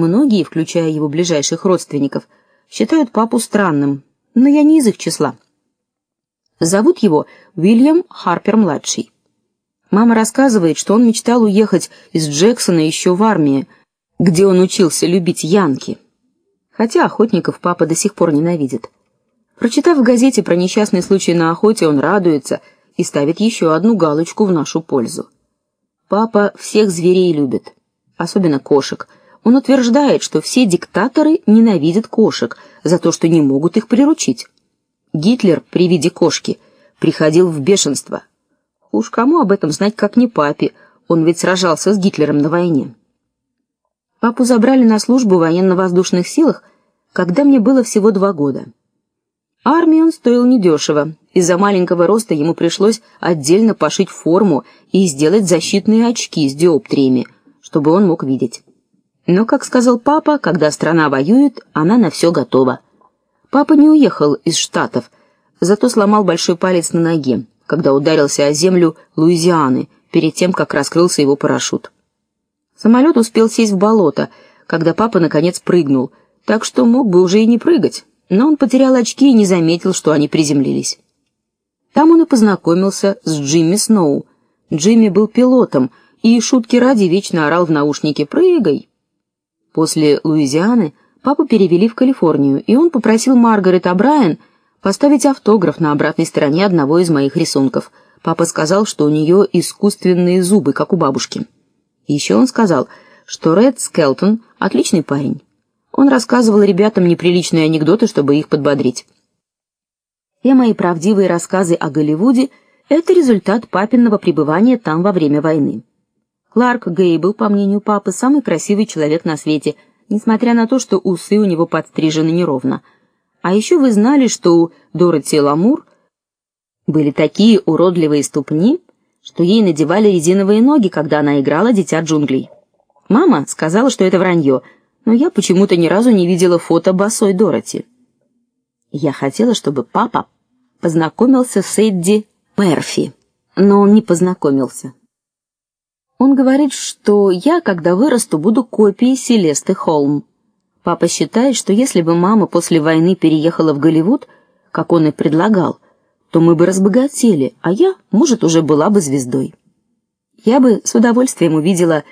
Многие, включая его ближайших родственников, считают папу странным, но я не из их числа. Зовут его Уильям Харпер младший. Мама рассказывает, что он мечтал уехать из Джексона еще в армии, где он учился любить янки. Хотя охотников папа до сих пор ненавидит. Прочитав в газете про несчастный случай на охоте, он радуется и ставит еще одну галочку в нашу пользу. Папа всех зверей любит, особенно кошек. Он утверждает, что все диктаторы ненавидят кошек за то, что не могут их приручить. Гитлер при виде кошки приходил в бешенство. Уж кому об этом знать, как не папе? Он ведь сражался с Гитлером на войне. Папу забрали на службу в военно-воздушных силах, когда мне было всего два года. Армии он стоил недешево. Из-за маленького роста ему пришлось отдельно пошить форму и сделать защитные очки с диоптриями, чтобы он мог видеть. Но, как сказал папа, когда страна воюет, она на все готова. Папа не уехал из Штатов, зато сломал большой палец на ноге когда ударился о землю Луизианы перед тем, как раскрылся его парашют. Самолет успел сесть в болото, когда папа наконец прыгнул, так что мог бы уже и не прыгать, но он потерял очки и не заметил, что они приземлились. Там он и познакомился с Джимми Сноу. Джимми был пилотом и шутки ради вечно орал в наушнике: "Прыгай!" После Луизианы папу перевели в Калифорнию, и он попросил Маргарет О'Брайен поставить автограф на обратной стороне одного из моих рисунков. Папа сказал, что у нее искусственные зубы, как у бабушки. еще он сказал, что Ред Скелтон отличный парень. Он рассказывал ребятам неприличные анекдоты, чтобы их подбодрить. Все мои правдивые рассказы о Голливуде это результат папиного пребывания там во время войны. Кларк Гейбл, по мнению папы, самый красивый человек на свете, несмотря на то, что усы у него подстрижены неровно. А еще вы знали, что у Дороти Ламур были такие уродливые ступни, что ей надевали резиновые ноги, когда она играла Дитя джунглей. Мама сказала, что это вранье, но я почему-то ни разу не видела фото босой Дороти. Я хотела, чтобы папа познакомился с Эдди Мерфи, но он не познакомился. Он говорит, что я, когда вырасту, буду копией Селесты Холм. Папа считает, что если бы мама после войны переехала в Голливуд, как он и предлагал, то мы бы разбогатели, а я, может, уже была бы звездой. Я бы с удовольствием увидела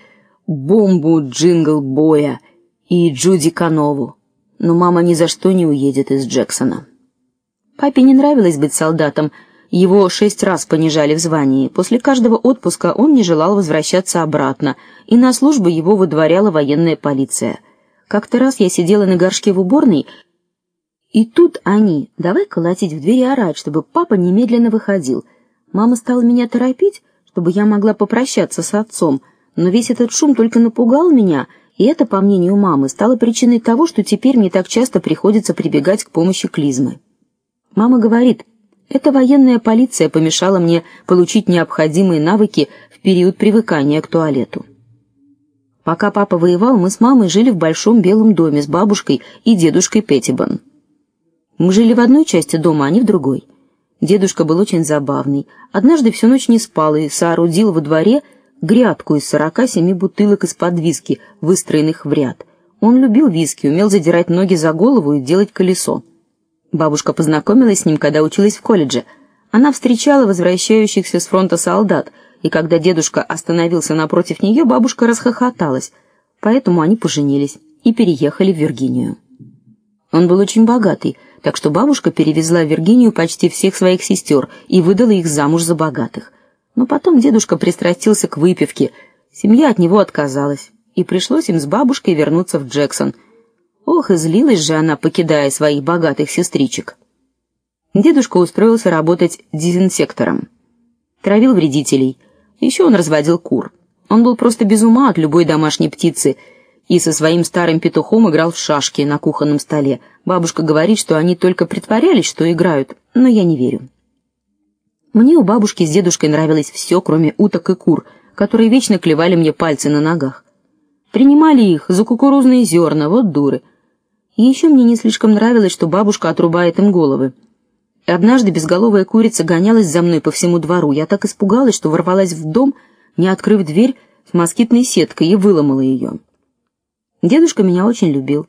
бомбу Джингл Боя и Джуди Канову, но мама ни за что не уедет из Джексона. Папе не нравилось быть солдатом, его шесть раз понижали в звании. После каждого отпуска он не желал возвращаться обратно, и на службу его выдворяла военная полиция. Как-то раз я сидела на горшке в уборной, и тут они: "Давай колотить в дверь и орать, чтобы папа немедленно выходил". Мама стала меня торопить, чтобы я могла попрощаться с отцом, но весь этот шум только напугал меня, и это, по мнению мамы, стало причиной того, что теперь мне так часто приходится прибегать к помощи клизмы. Мама говорит: "Эта военная полиция помешала мне получить необходимые навыки в период привыкания к туалету". Пока папа воевал, мы с мамой жили в большом белом доме с бабушкой и дедушкой Петтибон. Мы жили в одной части дома, а не в другой. Дедушка был очень забавный. Однажды всю ночь не спал и соорудил во дворе грядку из сорока семи бутылок из-под виски, выстроенных в ряд. Он любил виски, умел задирать ноги за голову и делать колесо. Бабушка познакомилась с ним, когда училась в колледже. Она встречала возвращающихся с фронта солдат, и когда дедушка остановился напротив нее, бабушка расхохоталась. Поэтому они поженились и переехали в Виргинию. Он был очень богатый, так что бабушка перевезла в Виргинию почти всех своих сестер и выдала их замуж за богатых. Но потом дедушка пристрастился к выпивке. Семья от него отказалась, и пришлось им с бабушкой вернуться в Джексон. Ох, и злилась же она, покидая своих богатых сестричек. Дедушка устроился работать дезинсектором. Травил вредителей, еще он разводил кур. Он был просто без ума от любой домашней птицы и со своим старым петухом играл в шашки на кухонном столе. Бабушка говорит, что они только притворялись, что играют, но я не верю. Мне у бабушки с дедушкой нравилось все, кроме уток и кур, которые вечно клевали мне пальцы на ногах. Принимали их за кукурузные зерна, вот дуры. И еще мне не слишком нравилось, что бабушка отрубает им головы. Однажды безголовая курица гонялась за мной по всему двору. Я так испугалась, что ворвалась в дом, не открыв дверь с москитной сеткой и выломала ее. Дедушка меня очень любил.